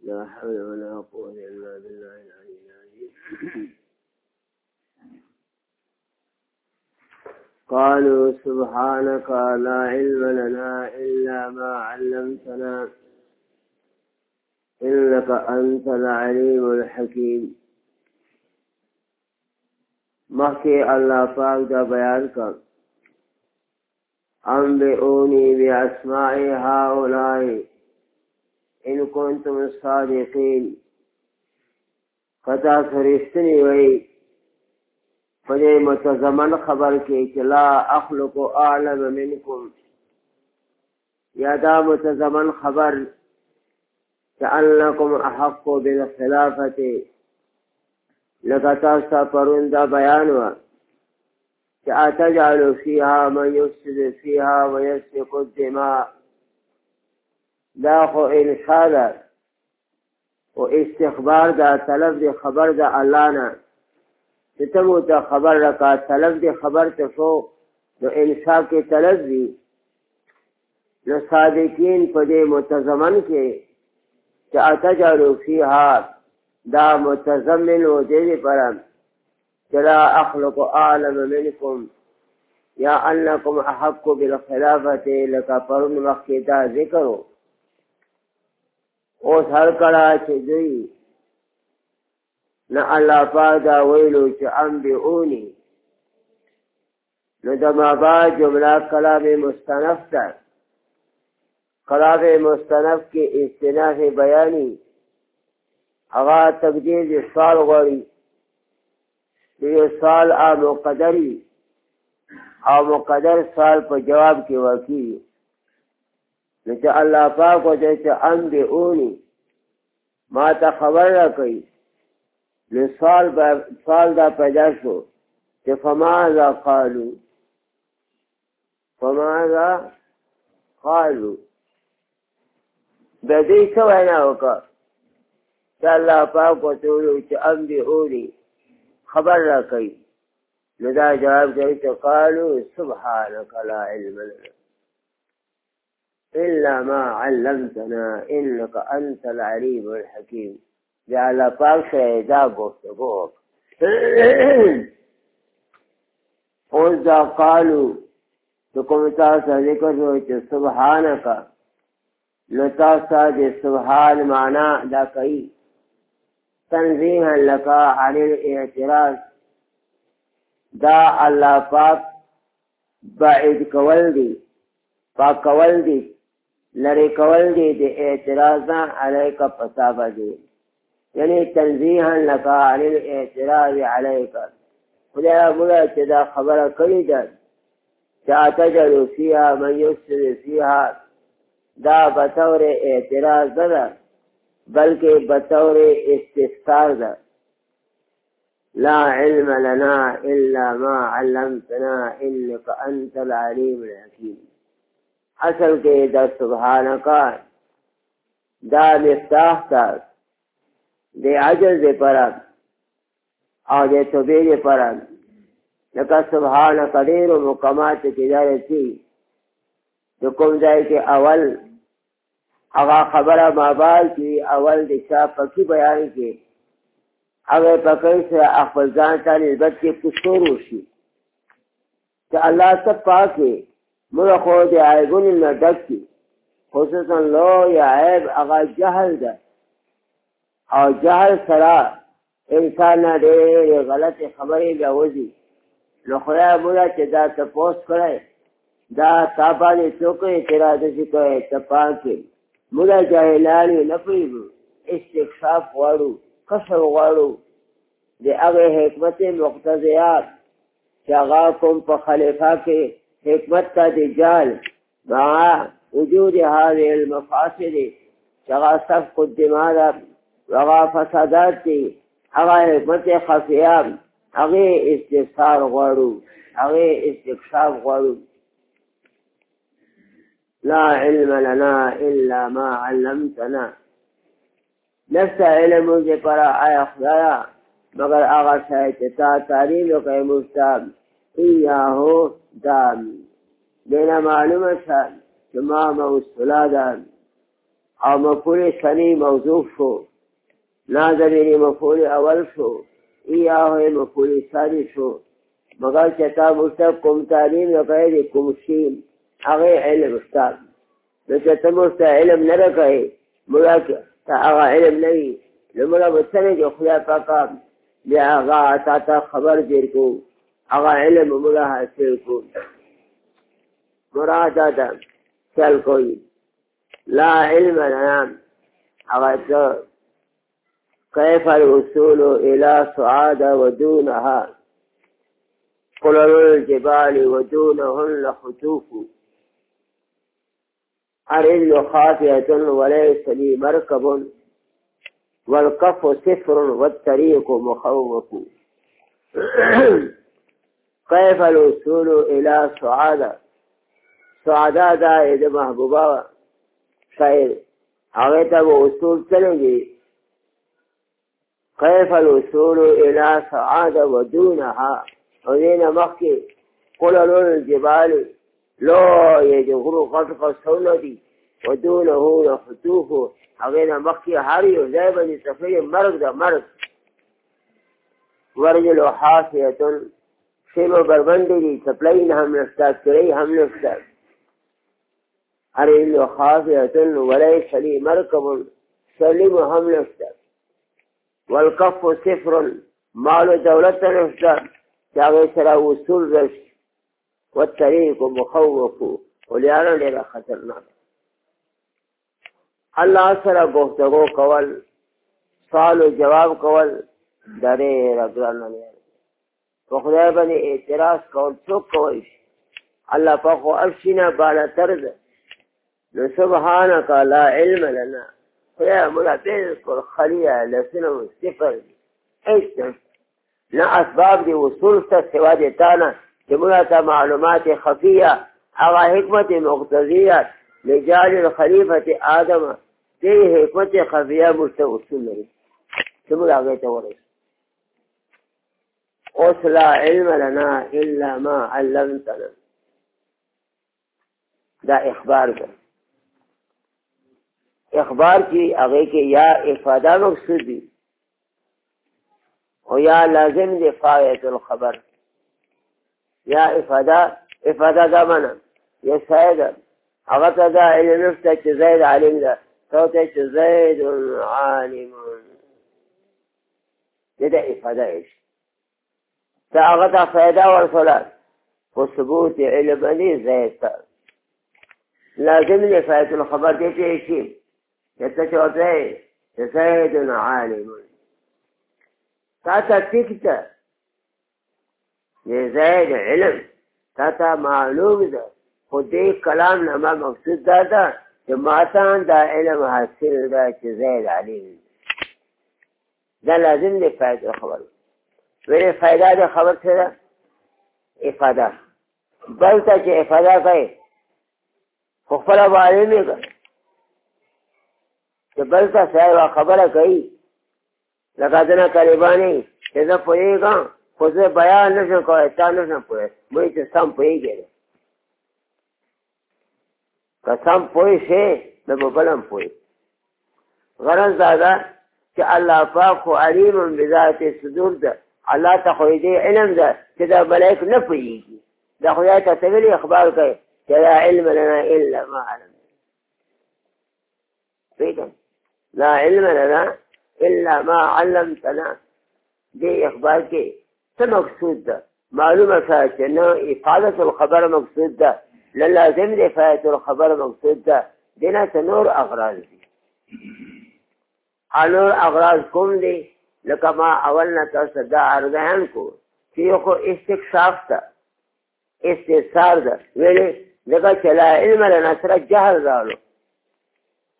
لا حول ولا قوة إلا بالله العلي العظيم قالوا سبحانك لا علم لنا إلا ما علمتنا إنك أنت العليم الحكيم مخي الله پاک دا بیان کر أنبئوني بأسماء هؤلاء إن كنتم صادقين قطع فرشتني وي فدي متزمن خبر کې چې لا أخلق أعلم منكم یا دا متزمن خبر کأنکم احق بالخلافت لکه تاسو پرون دا بیان و چې اتجعل فيها من يفسد فيها ويسفك الدماء دا خو انشاء او استخبار دا طلب دی خبر دا الله نه چې ته ته خبر راکا طلب دی خبر ته شو نو انشاء کې طلب دی نو صادقین په دې متضمن کې چې اتجارو فيها دا متضمن و دې لپاره چې لا اخلق عالم منکم یا انکم احق بالخلافه لکفرن مخکدا ذکرو اوس هر کله چې دوی نه الله پاک دا ویلو چې انبئونی نو د ما با جمله کلام مستنف ده قراف مستنف کې استناف بیانی هغه تقدیر سال غواړي یو سال ا مقدری او مقدر سال په جواب کې واقعي نو چې الله پاک وځي چې ان به اونی ما ته خبر را کوي نو سال با سال دا پیدا شو چې فما ذا قالو فما ذا قالو د دې څه وینا وکړه چې الله پاک ورته وویل چې امبي اوري خبر را کوي نو دا جواب کوي چې قالو سبحانك لا علم لنا إلا ما علمتنا إنك أنت العليم الحكيم د الله پاک سره دا گفتگو اوس دا قالو تو کوم تاسو ذکر وایي چې سبحانك نو تاسو د سبحان معنا دا کوي تنظیما لکا عن الاعتراض دا الله پاک بعید کول دی پاک کول دی لری کول دی د اعتراض نه علیک پتا باندې یعنی تنزیها لکا عن الاعتراض علیک خدای مولا چې دا خبره کړې ده چې اتجلو فيها من يفسد فيها دا بطور اعتراض ده بلکې بطور استفسار ده لا علم لنا الا ما علمتنا انك انت العليم الحكيم اصل کې دا سبحانك دا مفتاح تا د عجز پر او د توبې پر لکه سبحانك ډېر مقامات کې دا رسي د کوم ځای کې اول هغه خبره مابال چې اول د چا پکې بیان کې هغه پکې سره خپل ځان ته نسبت کې قصور وشي چې الله سب پاک دی موږ خو د عیبونو نه ډک دي خصوصا لو یا عیب هغه جهل ده او جهل سره انسان نه ډېرې غلطې خبرې بیا وځي نو خدای موږ چې دا تپوس کړی دا تاپا دے چوکے اعتراض شکوے تپا کے مولا جاہلالی نپیبو استقصاف وارو قصر وارو دے اگے حکمت مقتضیات شاغا کم پا خلیفہ کے حکمت کا دجال معا وجود هذه المفاصل شاغا صف قدمانا وغا فسادات دی اگا حکمت خفیام اگے استقصار وارو اگے استقصاف وارو لا علم لنا إلا ما علمتنا نفتا علم مجھے پرا آیا خدایا مگر آغا شاید تا تعلیم و قیم مستاب ایا ہو دام دینا معلوم شا شما موصولا دام او مفول سنی موضوع شو نازمین مفول اول شو ایا ہو مفول سانی شو مگر چتا مستب کم تعلیم و قیم کم شیم هغه علم استاد نو چې ته موږ ته علم نه راکړې موږ ته هغه علم نه وي نو موږ به څنګه چې خدای پاک بیا هغه تا ته خبر ډېر کو هغه علم موږ حاصل کو مراد ده چل کوي لا علم لنا هغه ته كيف الوصول إلى سعادة ودونها قلل الجبال ودونهن خطوف عرل وخافية وليس لي مركب والكف صفر والطريق مخوف كيف الوصول إلى سعادة سعادة دائد محبوبة شاعر هغه ته وصول چلېږي كيف الوصول إلى سعادة ودونها ودين مخي قل لون الجبال لا یجهرو خلق قصونه دي ودونه نه خطوفو هغې نه مخکې هر یو ځای باندې صفحې مرګ ده مرګ ورجلو حافیتن سیمو بربندې دي څپلۍ نه هم نشته کرۍ هم نشته هرلو خافیتن ولیس لي مرکب سلم هم نشته والکف صفر مال دولت نشته چې هغې سره وصول رشت و طریق و مخوف ولیانو لیرا خطرناک الله سره گفتگو کول سوال و جواب کول دا ډېره ګرانه دی په خدای باندې اعتراض کول څوک کوی شي الله پاک خو هر شي نه بالاتر ده نو سبحانک لا علم لنا خدایه موږ بالکل خلیه لسونه مو صفر دي هېڅ نه اسباب د وصول ته سوا د تا نه جمعنا تا معلومات خفیه او حکمت مقتضیه لجال الخلیفت آدم دی حکمت خفیه مرسه اصول لري جمعنا آگئی تا ورس اوس لا علم لنا الا ما علمتنا دا اخبار ده اخبار کی هغه کې یا افاده مقصود دي او یا لازم دی فایت الخبر یا افاده افاده دا منه یا سایه ده هغه ته دا علم شته چې زید عالم ده تو ته چې زید عالم دې ده افاده ایش ته هغه ته فایده ورسوله خو ثبوت علم نه زید ته لازم لفایت الخبر دې کې شي چې ته چې ورته زید عالم تا ته ټیک ده نزای د علم تا ته معلوم ده خو دې کلام نه ما مقصود دا ده چې ماته دا علم حاصل ده چې زید علیم دا لازم دی فائده خبر ویلې فائده د خبر څه ده افاده بل ته چې افاده کوي خو خپله به عالم یې چې بل ته صاحبه خبره کوي لکه ځنه قریبانې چې زه پوهېږم خو زه بیان نه شم کولی تا نه شم پوهی موی ته سم پوهېږې دی که سم پوه شې نو به بل هم پوهې غرض دا ده چې الله پاک خو علیم بذات صدور ده الله ته خو دې علم ده چې دا ملایک نه پوهېږي دا خو یا ته ویلي اخبار کوي چې لا علم لنا الا ما علم فهمت لا علم لنا الا ما علمتنا دې اخبار کې څه مقصود ده معلومه شوه چې نه افاده الخبر مقصود ده نه لازم دی افاده الخبر مقصود ده دې نه څه نور اغراض دي نور اغراض کوم دي لکه ما اول نه تاسو دا عرض هم کو چې یو خو استکشاف ده استثار ده ویلې لکه چې لا علم لنا سره جهل راغلو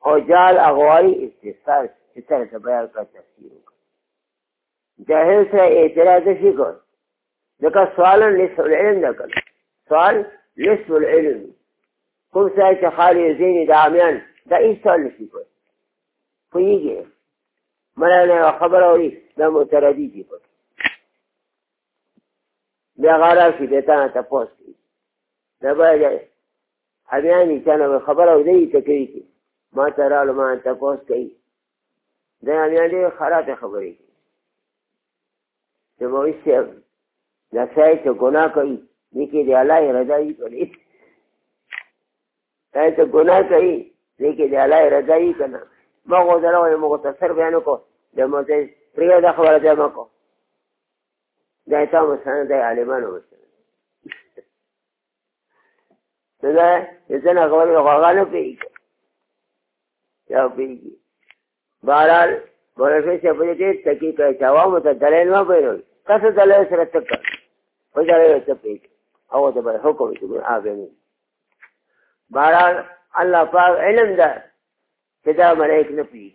او جال اغواري استثار چې څنګه بیان کړ تفسیر جاهل سره اعتراض شي کو ځکه سوال نصف العلم نه کړ سوال نصف العلم کوم ځای چې خالي زین د عامیان دا هیڅ سوال نشي کولی پوهېږي مړه یوه خبره اوري دا معترضي دي پکې بیا هغه راشي بیا تا نه تپوس کوي دا باید عامیان یې چا نه خبره اوري ته کوي ما ته راغلو ما تپوس کوي دا عامیان ډېرې خرابې خبرې کوي چې مولوي صاحب دا سړی چې ګناه کوي لیکې د الله رضایي کوي سړی چې ګناه کوي لیکې د الله رضایي که نه ما خو درته وایم مختصر بیان وکړو د مزې پرېږده خبره جمع کړو دا تا مثلا د عالمانو مثلا څه ده ځنه خبرې خواغه نه پوهېږي یا پوهېږي بهرحال بوله شو چې په دې تکي کوي چې عوامو ته دلیل ما پیروي تاسو دلیل سره تک په دې یو څه پېک او دا به حکم چې ګور آوي نه باران الله پاک علم ده چې دا نه پی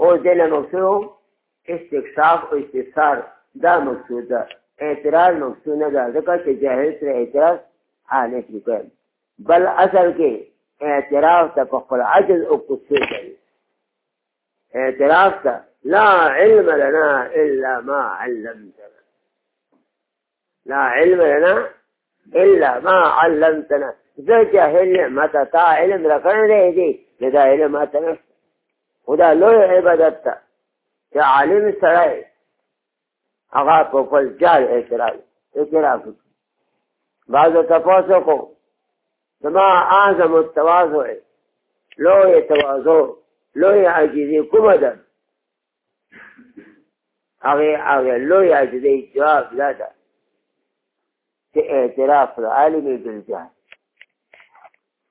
او مقصود او استثار دا اعتراض مقصود نه ده ځکه چې جاهل سره اعتراض حالت آه، وکړ بل اصل کې اعتراض ته خپل عجز او قصور کوي اعتراف ته لا علم لنا الا ما علمتنا لا علم لنا الا ما علمتنا زه جاهل مته تا علم راکړې دي دا علم ماته نه خدا لوی عبادت ته چې عالم سره هغه په خپل جال اعتراف اعتراف بعض تفاسو کو زما اعظم التواضع لوی تواضع لوی عاجزي کومه ده هغه هغه لوی عاجزي جواب دا ده چې اعتراف د عالم بالجهل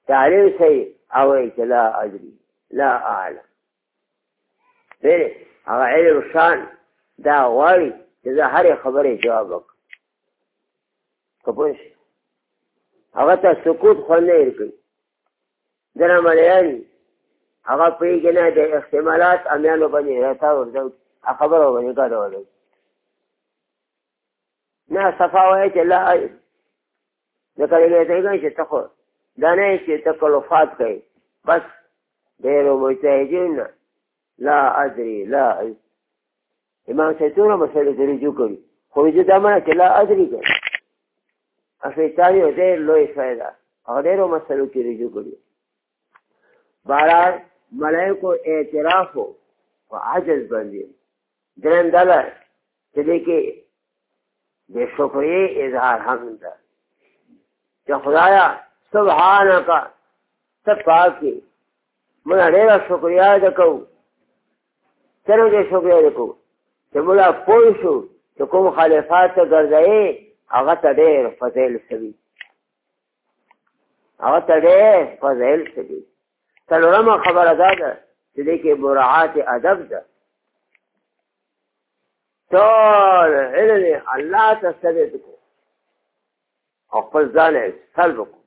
تعلیم صحیح او چې لا ادري لا اعلم بیره هغه علم شان دا غواړي چې زه هرې خبرې جواب وکړم که پوه شي هغه ته سکوت خوند نه ورکوي ځنه مریان هغه پیژنه د احتمالات امیانو باندې راته ورځو خبرو باندې کار ورځو نه صفا وایي چې لا د کلمې څنګه چې تخو دا نه چې تکلفات کوي بس ډېرو مجتهدین لا ادري لا امام سیتونه مسله ته رجوع کوي خو دې دا معنی چې لا ادري کوي افریقایي ډېر لوی فائدہ هغه ډېرو مسلو کې رجوع کوي بهرحال ملائکو اعتراف و عجز بندی درم دلہ چلے کہ بے شکریہ اظہار حمد کہ خدایا سبحانہ کا سب پاک کی من اڑیرا شکریہ دکو چلو دے شکریہ دکو کہ ملا پوشو تو کم خالفات گردائے هغه ته ډېر فضیل شوي هغه ته ډېر فضیل شوي څلورمه خبر دا ده چې دې کې مراعات ادب ده ټول علم الله ته ثابت کو او خپل ځان سلب کو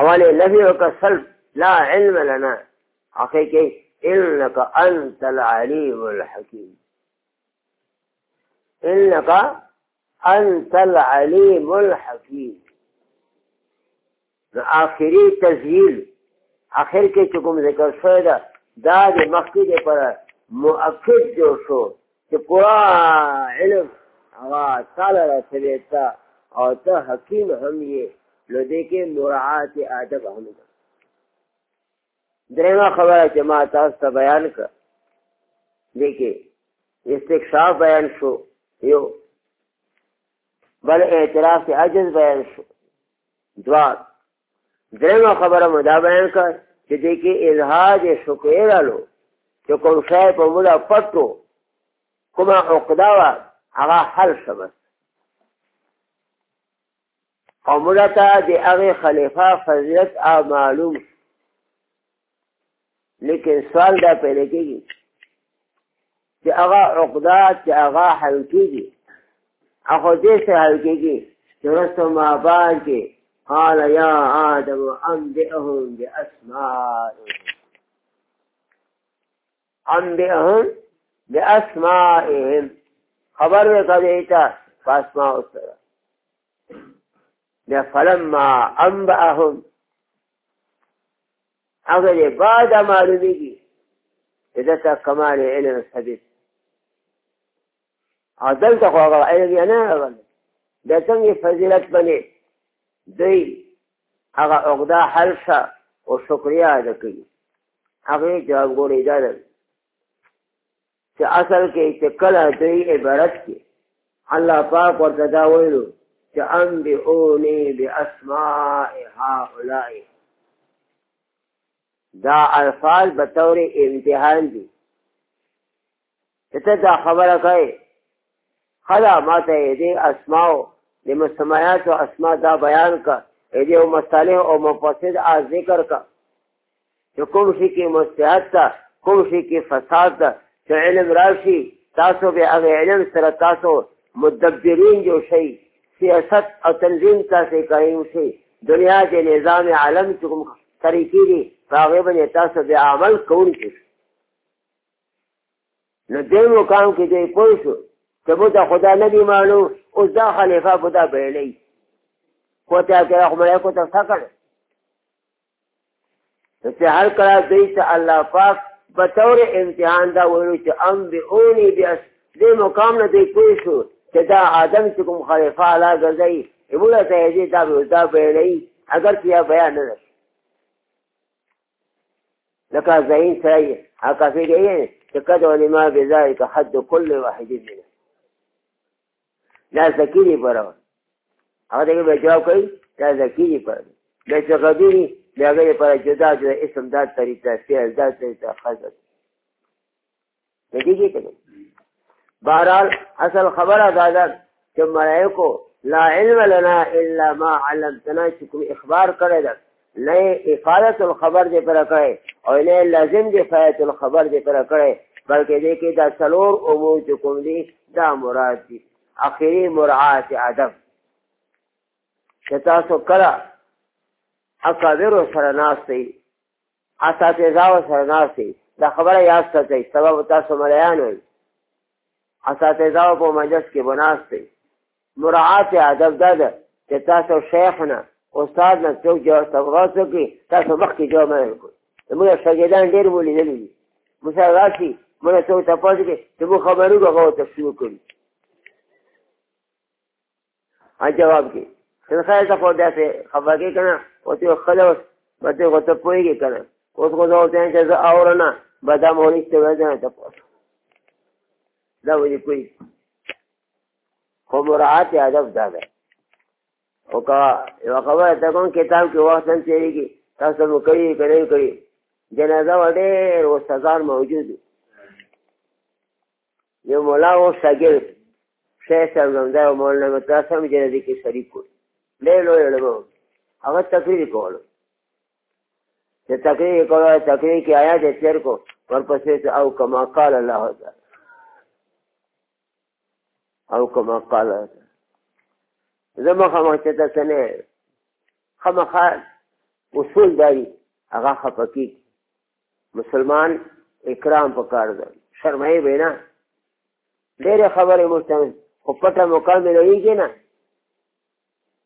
حواله نفي او سلب لا علم لنا حقيقي انك انت العليم الحكيم انك انت العليم الحكيم اخري تسهيل اخر کې چې کوم ذکر شوی ده دا د مخکې لپاره مؤکد جوړ شو چې پورا علم هغه تعالی رسولی ته او ته حکیم هم یې نو دې کې مراعات ادب هم ده درېمه خبره چې ما تاسو ته بیان کړ دې کې استکشاف بیان شو یو بل اعتراف عجز بیان شو دوات درېمه خبره مو دا بیان کړ چې دې کې الحاج شکوې رالو چې کوم شی په موږ پټو کومه عقده وه هغه حل شه بس او موږ ته د هغې خلیفه فضیلت معلوم شو لیکن سوال دا پیدا کېږي چې هغه عقده چې هغه حل کېږي او خو دې څه حل کېږي چې وروسته مابان کې قال يا آدم أنبئهم بأسمائهم أنبئهم بأسمائهم خبر میں فأسماء السلام فلما انبأهم أقول بعد ما کی إذا کمال علم الحديث عدلت خواہ علم یا نہ غلط لیکن فزيلة فضیلت دی هغه عقده حل شه او شکریا ادا کړي هغه جواب ګورې ده چې اصل کې چې کله دوی عبارت کې الله پاک ورته دا ویلو چې ان بي اوني باسماء هؤلاء دا الفاظ به طور امتحان دي چې ته دا خبره کوي خلا ما ته دې اسماء د مسمایات او اسماء دا بیان کا دې او مصالح او مفاسد ا ذکر کا چې کوم شي کې مصلحت تا کوم شي کې فساد تا چې علم راشي تاسو به هغه علم سره تاسو مدبرین جو شي سیاست او تنظیم تاسو کوي شي دنیا د نظام عالم چې کوم طریقې دي هغه باندې تاسو به عمل کوونکی نو دې مقام کې دې پوه شو کبو تا خدا نبی مانو اس دا خلیفہ بتا بیڑی کو تا کرا خمرے کو تا سکر اسے ہر کرا دیت اللہ پاک بطور امتحان دا ویلو چا ام بی اونی بی اس دی مقام ندی کوئی شو چا دا آدم چکم خلیفہ لا گردائی ابولا تحیدی دا بی اس دا بیڑی اگر کیا بیان نرس لکا زین سرائی حقا فیلی این چکد علماء بذارک حد کل واحد منه دا زکی دی پرون هغه ته به جواب کوي دا زکی دی پرون دا چې غدی دی د هغه لپاره جدا جدا اسم دا طریقه فعل دا طریقه خزر دیږي کنه بهرحال اصل خبره دا ده چې ملائکو لا علم لنا الا ما علمتنا چې کوم اخبار کړی ده نه اقالت الخبر دې پر کړی او نه لازم دې فایت الخبر دې پر کړی بلکې دې کې دا څلور امور چې کوم دي دا مراد دي اخیری مرعات ادب چې تاسو کله اکابرو سره ناستئ اساتذاو سره ناستئ دا خبره یاد ساتئ سبب تاسو مریان وئ اساتذاو په مجلس کې به ناستئ مراعات ادب دا ده چې تاسو شیخ نه استاد نه څوک جواب تبغاس وکړي تاسو مخکې جواب مه ورکړئ زموږ شاګردان ډېر ولیدلي دي مثال راشي مونږ څوک ته پوه شي چې موږ خبرو هغه تفسیر وکړو ها جواب کې څنګه خیر ته خو داسې خبر کې کنه او ته خپل اوس بته کو ته پوهیږي کنه اوس کو زه ته چې زه اورنه بدا مونږ ته وځنه ته پوه دا وایي کوي خو مراعات ادب دا ده او کا یو خبره ته کوم کتاب کې وخت نه چیږي تاسو مو کوي کوي کوي جنازه وړې او سزا موجود یو مولا او شاګرد شیخ صاحب همدا او مولانا متاز هم جنازې کې شریک کړ ډېر لوی علما هغه تقریر کولو چې تقریر کولو تقریر کې آیا چې تیر کو ورپسې او کما قال الله تعالی او کما قال زه مخامخ چې تاسو نه خامخا اصول داري هغه خپکی مسلمان اکرام پکار دی شرمای به نه ډېرې خبرې مستمن خو پټه موقع ملوېږي نه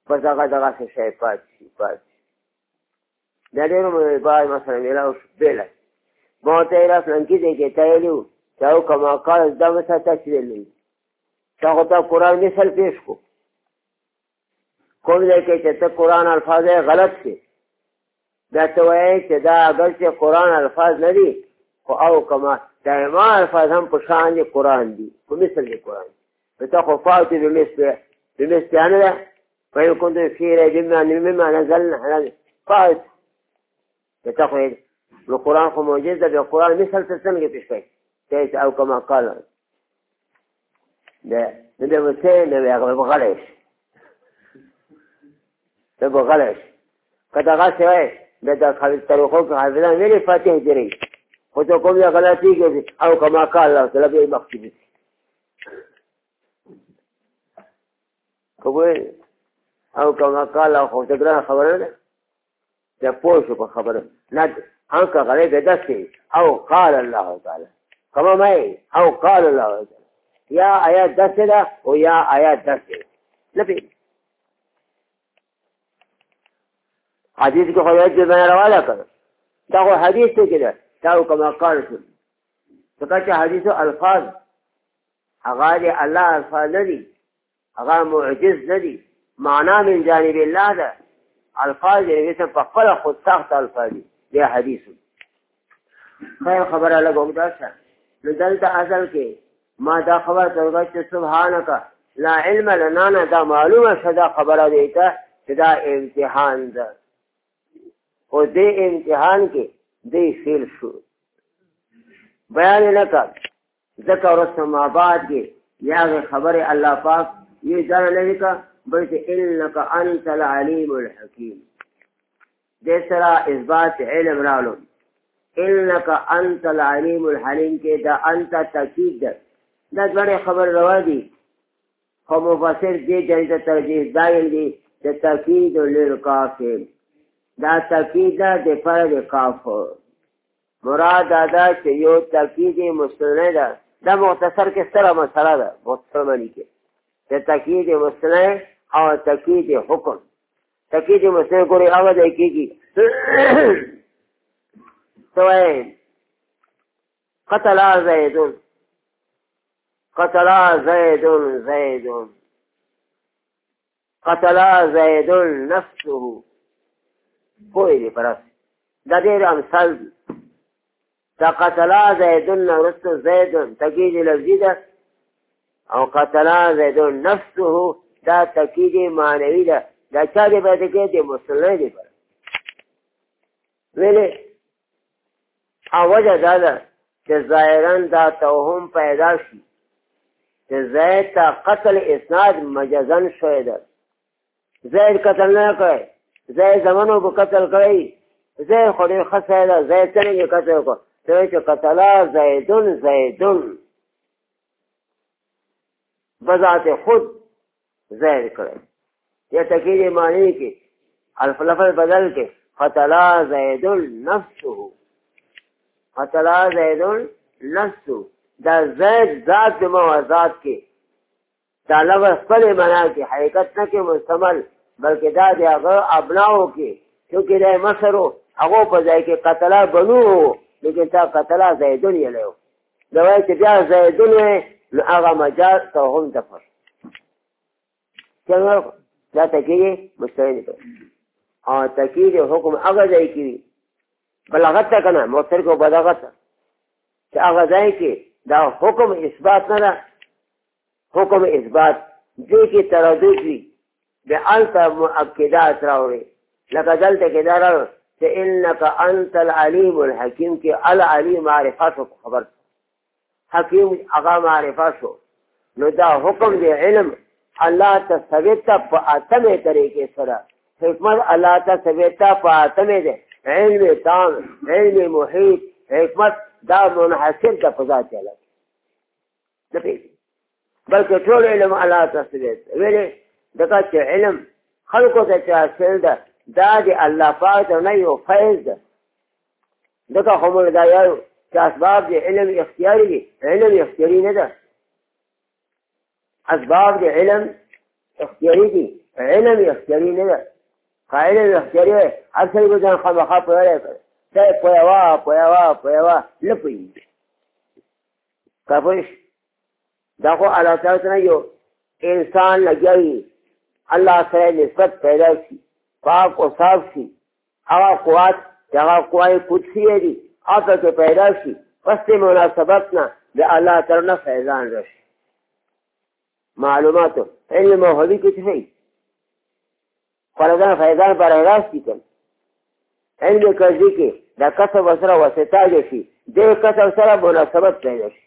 بس هغه دغسې شی پات شي پات شي دا ډېر باید مثلا میلاو شو بېله ما ورته یې رافلانکي دی کې ته ویلي وو چې او که ما کار زده وساته چې ویلي تا خو تا قرآن مثل پیش کو کوم ځای کې چې ته قرآن الفاظ یې غلط شي دا ته وایې چې دا اګرچې قرآن الفاظ نه دي خو او که ما دا ما الفاظ هم په شان دي قرآن دي په مثل دي قرآن دي تخفات بالنسبة بالمستعملة وإن كنت في جمع مما نزلنا على قائد تتخذ القرآن موجزة بالقرآن مثل تسمي تشفي كيف أو كما قال نبي مسين نبي أغلب غلش نبي غلش قد غسر إيش بدأ خبيل طريقك حفظان ملي فاتح جري قلت يا غلاتيك أو كما قال الله تلقي مكتبت کوی او کله کاله خو څه ګران خبره ده دا پوه شو په خبره نه ان کا غلې ده دسي او قال الله تعالی کما مې او قال الله تعالی یا آیات دسي ده او یا آیات دسي لپی حدیث کې خو یې چې نه راواله کړ دا خو حدیث ته کې ده دا کما قال شو ځکه چې حدیث الفاظ هغه الله الفاظ لري هغه معجز نه دي معنا من جانب الله ده الفاظ یې څه په خپل خود سخت الفاظ دي دی حدیث خیر خبره لګوم دا څه نو دلته اصل کې ما دا خبر ترغه چې سبحانك لا علم لنا نه دا معلومه صدا خبره دی ته چې دا امتحان ده او دې امتحان کې دې فیل شو بیان نه کړ ذکر سماوات کې یا خبر الله پاک یہ اشارہ نہیں کا بلکہ انک انت العلیم الحکیم دیسرا اس بات علم رالو انک انت العلیم الحلیم کے دا انت تاکید دا دا دوڑے خبر روا دی خو مفسر دی جنتا ترجیح دائم دی دا تاکید للکافر دا تاکید دا دی فرد کافر مراد دا چې یو تاکید مستنه ده دا مختصر کې سره مسله ده مختصر معنی کې د تاکید مصنع او تاکید حکم تاکید مصنع ګوري هغه د کیږي سوای قتل زید قتل زید زید قتل زید نفسه کوئی پرس دا دیر امثال دی دا قتل زیدن رسو زیدن تاکید لفظی ده او قتلا زیدو نفسه دا تکید معنوی ده دا چا دی به کې دی مسلمان دی پر ویلې او وجه دا ده چې ظاهرا دا توهم پیدا شي چې زید ته قتل اسناد مجزن شوی ده زید قتل نه کوي زید زمانو به قتل کوي زید خو ډېر ښه سړی ده زید څنګه قتل وکړو ته چې قتلا زیدون زیدون بذات خود ظاہر کرے یا تقیر معنی کے حرف لفظ بدل کے فتلا زید النفس ہو فتلا زید النفس دا زید ذات موازات کے دا لفظ پل منا کے حرکت نہ کے مستمل بلکہ دا دیا ابناؤ کے کیونکہ دا مصر ہو اگو پزائی کے قتلا بنو ہو لیکن تا قتلا زیدن یہ لے ہو دوائے کہ بیا زیدن ہے نو هغه مجاز توهم دفر څنګه دا تکیه مستعین کړ او تکیه حکم هغه ځای کې بلاغت ته کنه مؤثر کو بلاغت چې هغه ځای کې دا حکم اثبات نه ده حکم اثبات دې کې تردد وي بأنت مؤكدات راوړي لکه دلته کې دا راوړي چې انك انت العليم الحكيم کې العليم معرفت خبر حکیم هغه معرفه شو نو دا حکم دی علم الله تثبت په اتمه طریقې سره حکمت الله تثبت په اتمه دی علم تام علم محیط حکمت دا منحصر د فضا چلا بلکې ټول علم الله تثبت ویلې دغه چې علم خلقو ته حاصل ده دا د الله پاک نه یو فیض ده دغه هم دا یو چې اسباب د علم اختیاري دي علم اختیاري نه ده اسباب د علم اختیاري دي علم اختیاري نه ده که علم اختیاري وي هر سړی به ځان خامخا پوهلی کړي ته یې پوهوه پوهوه پوهوه نه پوهېږي که پوه شي دا خو الله تعالی ته نه یو انسان لګیا وي الله سره نسبت پیدا شي پاک او صاف شي هغه قوات چې هغه قوای قدسیې دي اصل کې پیدا شي پس دې مناسبت نه د الله تعالی نه فیضان راشي معلوماتو علم او هدي کې څه فردان فیضان پر راست کی کن علم کردی که دا کسب سره وسطه جشی دې کسب سره مناسبت پیدا شي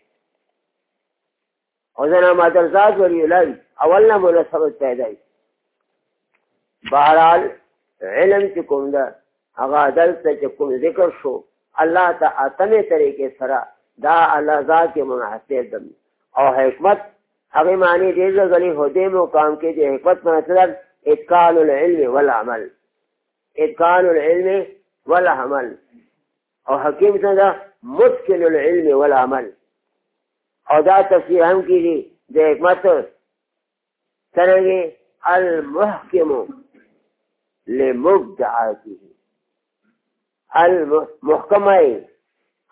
او زنا مادرزاد وری الهی اول نه مناسبت پیدا شي بهرحال علم چې کوم ده هغه عدل ته چې کوم ذکر شو اللہ تا اتنے طریقے سرا دا اللہ ذا کے مناسب دم او حکمت اگے معنی دے زغلی ہودے مو کام کے دے حکمت مناسب اتقال العلم والعمل اتقال العلم والعمل او حکیم سنگا مشکل العلم والعمل او دا تفسیر ہم کی دی دے حکمت سرنگے المحکم لمبدعاتی ہے المحكم أي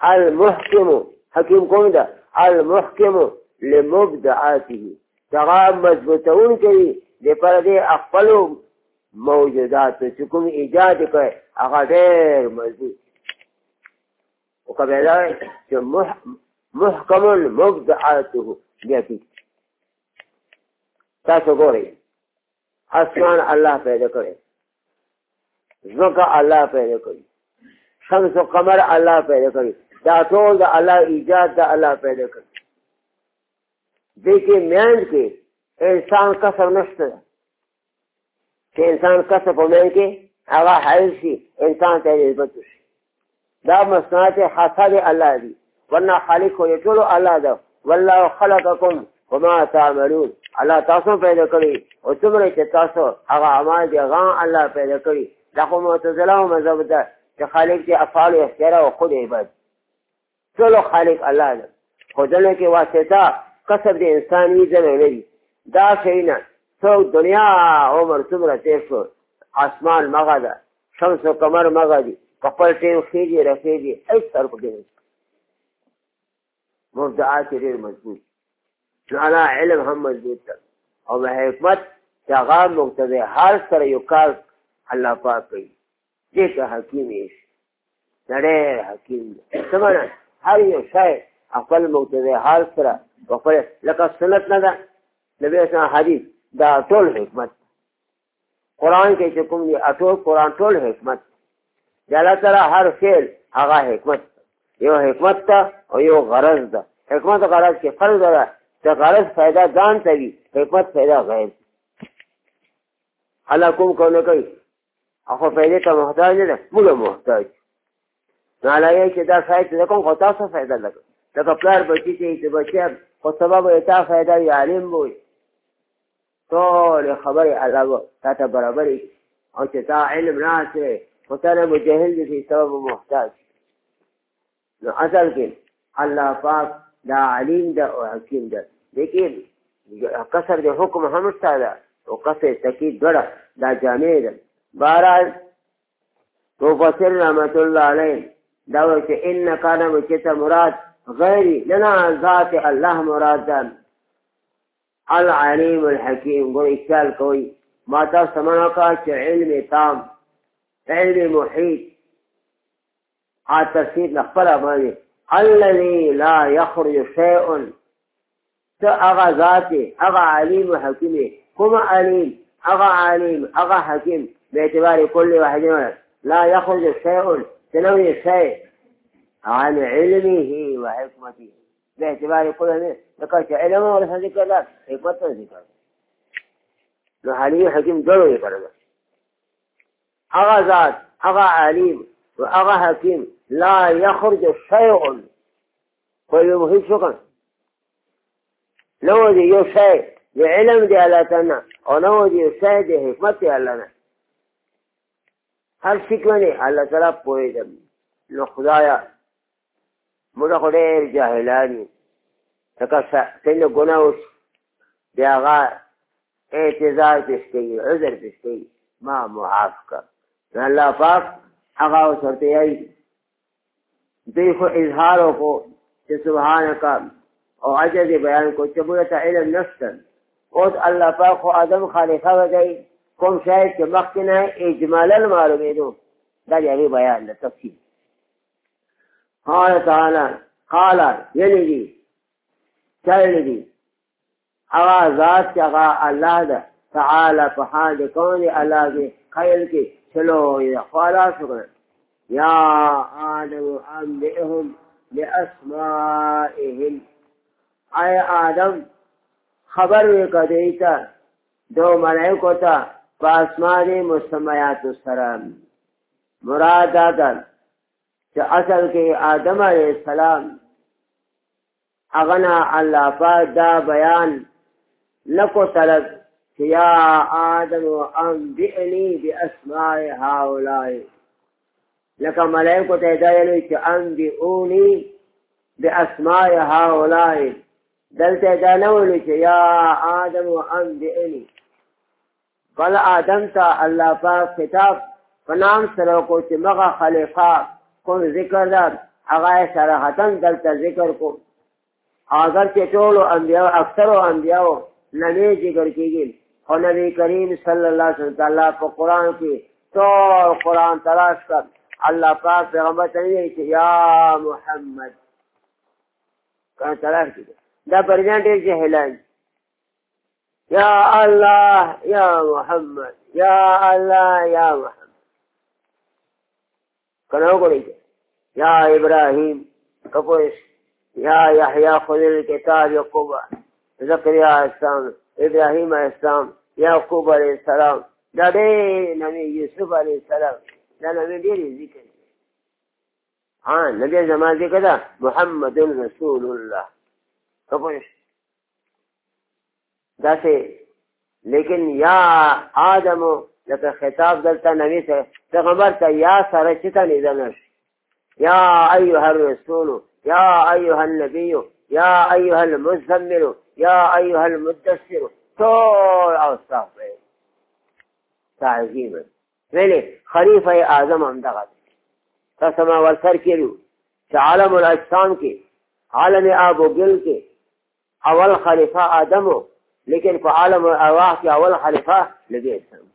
المحكم حكيم کوم ده المحكم لمبدعاته تغام مضبوطون کوي د پر دې خپل موجودات چې کوم ایجاد کوي هغه ډېر مضبوط او کله دا چې محکم مبدعاته دي تاسو ګورئ اسمان الله پیدا کړي زکه الله پیدا کړي شمس و قمر الله پیدا کړی دا ټول د الله ایجاد د الله پیدا کړی دې کې میند کې انسان کسر نشته چې انسان کسر په میند کې هغه حل شي انسان ته نسبت شي دا مصنعات حسد الله دی ورنه خالق یې ټول الله ده والله خلقکم وما تعملون الله تاسو پیدا کړی او څومره چې تاسو هغه اعمال دي هغه الله پیدا کړی دا خو معتزله مذهب ده چې خالق دې افعال او اختیار او خود عبادت ټول خالق الله دی خو دنه کې واسطه کسب د انسان وی ځنه نه دي دا شی نه څو دنیا عمر څومره تیر شو اسمان مغه ده شمس او قمر مغه دي خپل ټیم خېږي رخېږي هیڅ سر پکې نه مبدعات یې ډېر مضبوط نه علم هم مضبوط ده او حکمت چې هغه مقتضی هر سره یو کار الله پاک کوي دې ته حکیم یې نړۍ حکیم څنګه هر یو شی خپل مقتضی حال سره خپل لکه سنت نه ده نبی اسلام حدیث دا ټول حکمت قرآن کې چې کوم دی ټول قرآن ټول حکمت دی الله تعالی هر فعل هغه حکمت یو حکمت ته او یو غرض ده حکمت او غرض کې فرق ده چې غرض فایده ځان ته وي حکمت فایده غیر حالا کوم کو نه کوي خو پیدې ته محتاج نه ده موږ محتاج نو علاوه چې دا فایده ده کوم خو تاسو فایده لګو لکه پلار بچي چې ته بچي خو سبب یې تا فایده وي عالم وي ټولې خبرې علاوه تا ته برابرې او چې تا علم راسې خو تا نه مجهل دي چې سبب محتاج نو اصل کې الله پاک دا علیم ده او حکیم ده لیکن قصر د حکم هم شته ده او قصر تکید دوړه دا جامع ده بہرحال تو فصل رحمت اللہ علیہ دعوی کہ ان قدم چتا مراد غیری لنا ذات اللہ مراد دان العلیم الحکیم گو اشکال کوئی ما تا سمانا کا چا علم تام علم محیط آ تفسیر نقبل امانی الذي لا يخرج شيء اغا ذاتی اغا علیم و حکیم کم علیم اغا علیم اغا حکیم باعتبار كل واحد منهم لا يخرج شيء تنوي الشيء عن علمه وحكمته باعتبار كل منه ذكرت علمه ولسان ذكر لا حكمته إيه ذكر نحالي حكيم ضروري كرمه أغا ذات أغا عليم وأغا حكيم لا يخرج الشيء كل مهم شكرا لو دي يو شيء لعلم دي ألاتنا ولو دي شيء دي حكمتي ألنا هر شي باندې الله تعالی پوهېږم نو خدایا موږ خو ډېر جاهلان یو لکه څنګه ګناه وشي بیا هغه اعتذار پېښ کوي عذر پېښ کوي ما معاف کړ نو الله پاک هغه اوس ورته یایي دوی خو اظهار وکړو چې سبحانک او عجز بیان کو چې موږ ته علم نشته اوس الله پاک خو آدم خالقه وګئ کوم شای چې مخکې نه اجمالا معلومېدو دا د هغې بیان ده تفصیل قال تعالی قال یعنې دي چلې دي هغه ذات چې هغه الله ده تعالی په حال د کون دی الله کې خیل کې چلو یې خواله شو کړه یا آدم أنبئهم بأسمائهم أي آدم خبر وکړه دوی ته دو ملائکو ته پاسمان مسمیات السلام مراد آدم چې اصل کې آدم علیہ السلام اغنا الله پاک دا بیان لکو طلب چې یا آدم انبئنی باسماء هؤلاء لکه ملائکه ته دا ویلي چې انبئونی باسماء هؤلاء دلته دا نه ویلي چې یا آدم انبئنی قال آدم تا الله پاک کتاب فنام سره کو چې مغه خلیفہ کوم ذکر دار هغه صراحتن دلته ذکر کو اگر چې ټول انبیاء اکثر انبیاء نه ذکر کیږي او نبی کریم صلی الله علیه وسلم په قران کې ټول قران تلاش کړ الله پاک پیغمبر ته ویل چې یا محمد کله تلاش کړ دا پرځان ډیر جهلان يا الله يا محمد يا الله يا محمد كانوا قريجة يا إبراهيم كبرس يا يحيى خذ الكتاب يقوب زكريا عليه السلام إبراهيم عليه السلام يعقوب عليه السلام دا ډېر نبي يوسف عليه السلام دا نبي دير ذكر ها نبي زمان ذكر محمد رسول الله کبرس دا سه لیکن یا آدم لکه خطاب دلته نبی سره پیغمبر ته یا سره چې ته لیدل نشي یا ایها الرسول یا ایها النبی یا ایها المزمل یا ایها المدثر ټول اوصاف یې تعظیم ویلې خلیفه اعظم همدغه تاسو ما ورسر کړو چې عالم الاجسام کې عالم آب و گل کې اول خلیفہ آدمو لیکن په عالم ارواح کې اول خلیفہ لګي السلام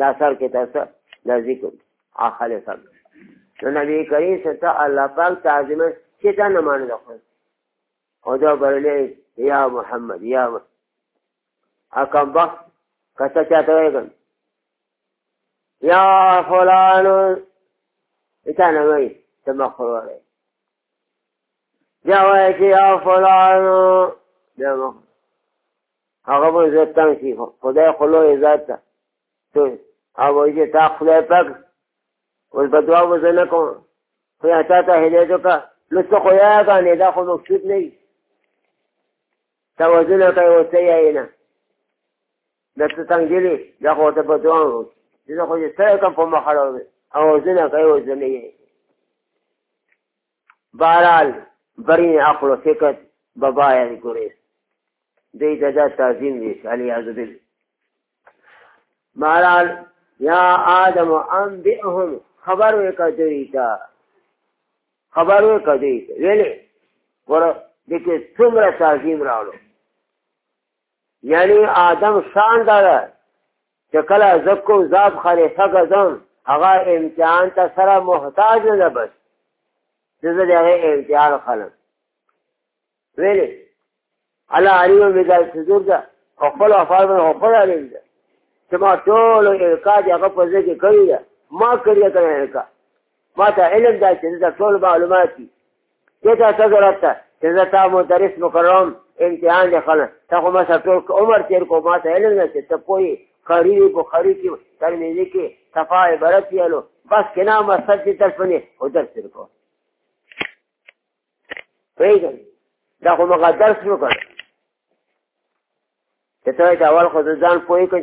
دا سر کې تاسو دا ذکر ا خلیفہ نو نبی کریم ستا الله پاک تعظیم چې دا نه مانو دخل او دا برلې یا محمد یا اکم بخت کته چاته وایګن یا فلان اتانه وای تمخور وای یا وای چې یا فلان 知道吗？هغه به زه تنګ شي خدای خو لوی ذات ده او وایي چې تا خدای پاک اوس به دعا به زه نه کوم خو یا تا ته هدایت وکړه نو څه خو یاګانې دا خو مقصود نه وي توازونه کوي ورته یې نه دا څه تنګېلې دا خو ورته به دعا وکړو زه خو چې څه کوم په مخ اړوي اوازونه کوي ورته نه یې بهرحال برین عقل و فکر به باید ګریز دی ته دا تعظیم دی علی عزبل مہرال یا آدم انبئهم خبر وکړه دوی ته خبر وکړه دوی ته ویلې ور دغه څومره تعظیم راوړو یعنی آدم شان دا چې کله زکو زاب خریفه غزم هغه امتحان ته سره محتاج نه بس دغه امتحان خلک ویلې الله علیم بذل صدور ده خپل افعال باندې خپل علیم ده چې ما ټول القا دې هغه په ځای کې کړی ده ما کړی کنه القا ما ته علم ده چې دا ټول معلومات دي دې ته څه ضرورت ده چې زه تا مدرس مکرم امتحان دی خلک تا خو ما سره ټول عمر تیر کو ما ته علم ده چې ته پوهې قریبی بخاری کی ترمیزی کی صفا عبرت یلو بس کنا مستد دی طرف نه او درس رکو پیدا دا خو مقدر شنو کړ تتوي تاول دا اول خو ځان پوهې کړې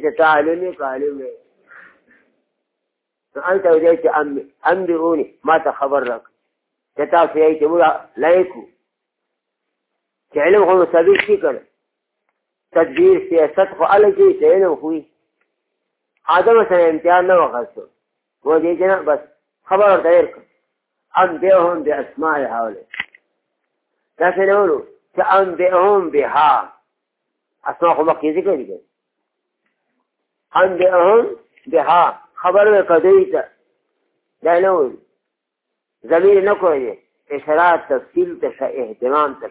چې ته ما تخبر لك راکړه چې تاسو یې چې تعلم خلو سبيل شكرا تدبير خو خو هله کوي چې علم امتحان بس خبر ورته أم کړ انبئهم باسماء هؤلاء لكن څه تأم ولو انبئهم بها اسما خو مخکې ذکر دي ان بهم بها خبر وکړی ته دا نه وي ضمیر نه کوي اشارات تفصیل ته اهتمام ته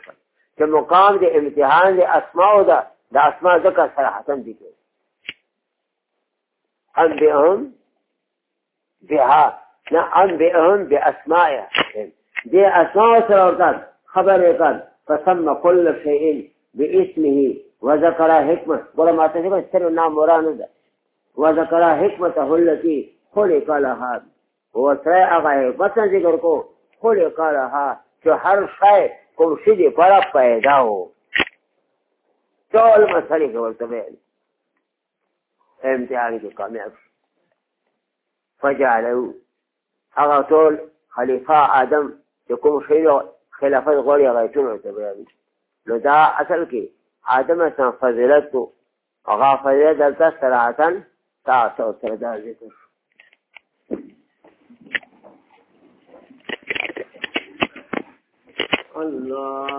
چې مقام د امتحان د اسماء او دا د اسماء ذکر صراحتن دي ان بهم بها نه ان بهم باسمائها دي اسماء سره خبر وکړ فسم كل شيء باسمه وذكر حكمة ولا ما تجيب سر نام ورانه ده وذكر حكمته التي خلق لها هو سره هغه حکمت ذکر کو خلق لها چې هر شی کوم شي دی پر پیدا و ټول مسلې ورته ویل امتحان کې کامیاب فجعلوا هغه ټول خلیفہ آدم چې کوم شی خلافت غوړي هغه ټول ورته ویل نو دا اصل کې عدمة فضلته غافل دلتا سرعة تعطى سردازته الله